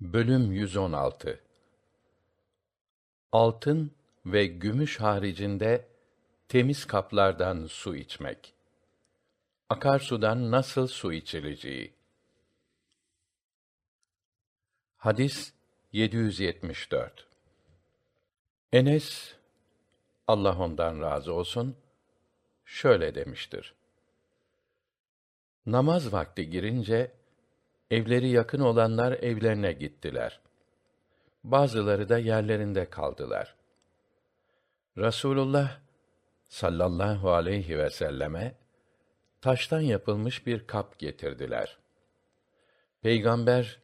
Bölüm 116 Altın ve gümüş haricinde temiz kaplardan su içmek. Akarsudan nasıl su içileceği. Hadis 774 Enes Allah ondan razı olsun şöyle demiştir. Namaz vakti girince evleri yakın olanlar evlerine gittiler. Bazıları da yerlerinde kaldılar. Rasulullah sallallahu aleyhi ve selleme taştan yapılmış bir kap getirdiler. Peygamber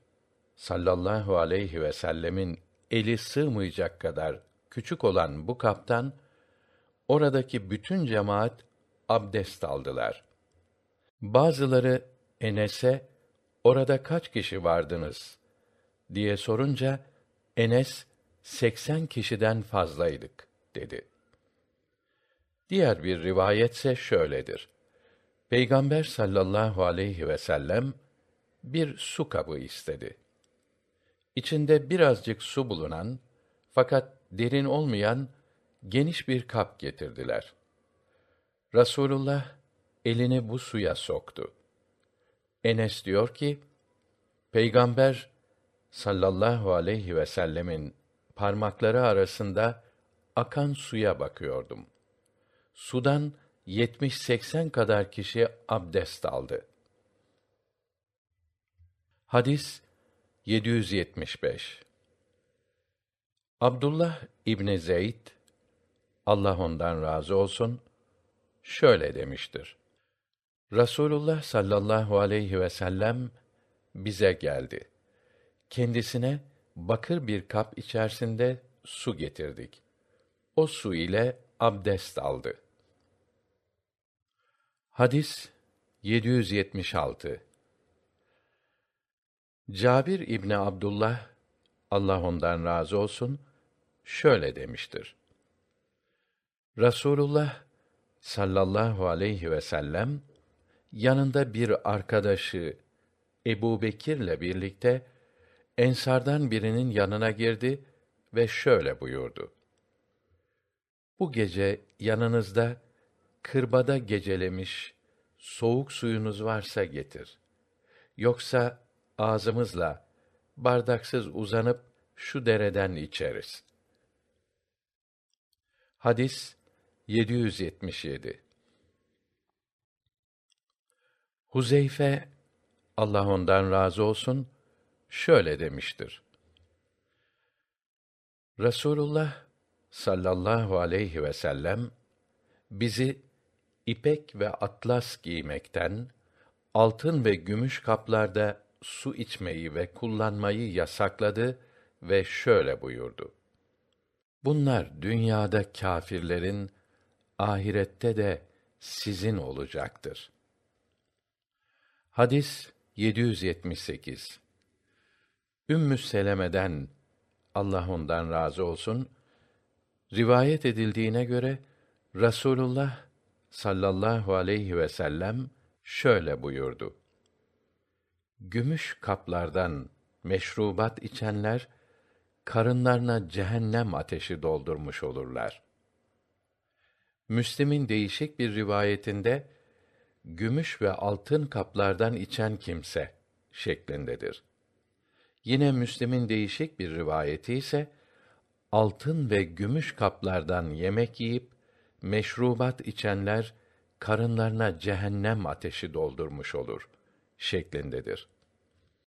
sallallahu aleyhi ve sellemin eli sığmayacak kadar küçük olan bu kaptan oradaki bütün cemaat abdest aldılar. Bazıları Enes'e orada kaç kişi vardınız diye sorunca Enes seksen kişiden fazlaydık dedi. Diğer bir rivayetse şöyledir. Peygamber sallallahu aleyhi ve sellem bir su kabı istedi. İçinde birazcık su bulunan fakat derin olmayan geniş bir kap getirdiler. Rasulullah elini bu suya soktu. Enes diyor ki, Peygamber sallallahu aleyhi ve sellemin parmakları arasında akan suya bakıyordum. Sudan yetmiş seksen kadar kişi abdest aldı. Hadis 775 Abdullah İbni Zeyd, Allah ondan razı olsun, şöyle demiştir. Rasulullah sallallahu aleyhi ve sellem bize geldi. Kendisine bakır bir kap içerisinde su getirdik. O su ile abdest aldı. Hadis 776 Cabir İbni Abdullah Allah ondan razı olsun şöyle demiştir. Rasulullah sallallahu aleyhi ve sellem yanında bir arkadaşı Ebu Bekir'le birlikte ensardan birinin yanına girdi ve şöyle buyurdu. Bu gece yanınızda kırbada gecelemiş soğuk suyunuz varsa getir. Yoksa ağzımızla bardaksız uzanıp şu dereden içeriz. Hadis 777 Huzeyfe Allah ondan razı olsun şöyle demiştir. Rasulullah sallallahu aleyhi ve sellem bizi ipek ve atlas giymekten, altın ve gümüş kaplarda su içmeyi ve kullanmayı yasakladı ve şöyle buyurdu. Bunlar dünyada kâfirlerin, ahirette de sizin olacaktır. Hadis 778 Ümmü Seleme'den Allah ondan razı olsun rivayet edildiğine göre Rasulullah sallallahu aleyhi ve sellem şöyle buyurdu. Gümüş kaplardan meşrubat içenler karınlarına cehennem ateşi doldurmuş olurlar. Müslim'in değişik bir rivayetinde gümüş ve altın kaplardan içen kimse şeklindedir. Yine Müslim'in değişik bir rivayeti ise altın ve gümüş kaplardan yemek yiyip meşrubat içenler karınlarına cehennem ateşi doldurmuş olur şeklindedir.